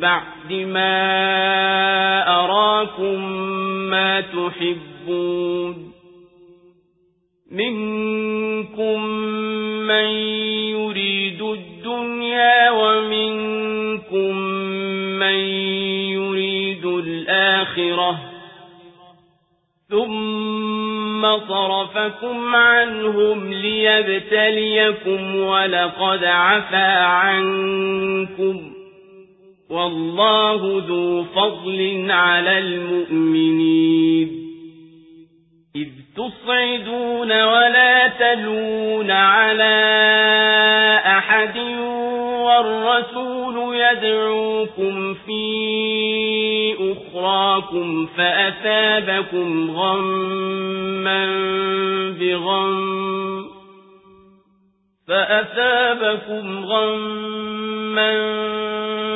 بعد ما أراكم ما تحبون. منكم من يريد الدنيا ومنكم من يريد الآخرة. ثم صرفكم عنهم ليبتليكم ولقد عفا عنكم. والله ذو فضل على المؤمنين. إذ تصعدون ولا تلون على أحد والرسول يدعوكم في أخراكم فأثابكم غما بغم فأثابكم غما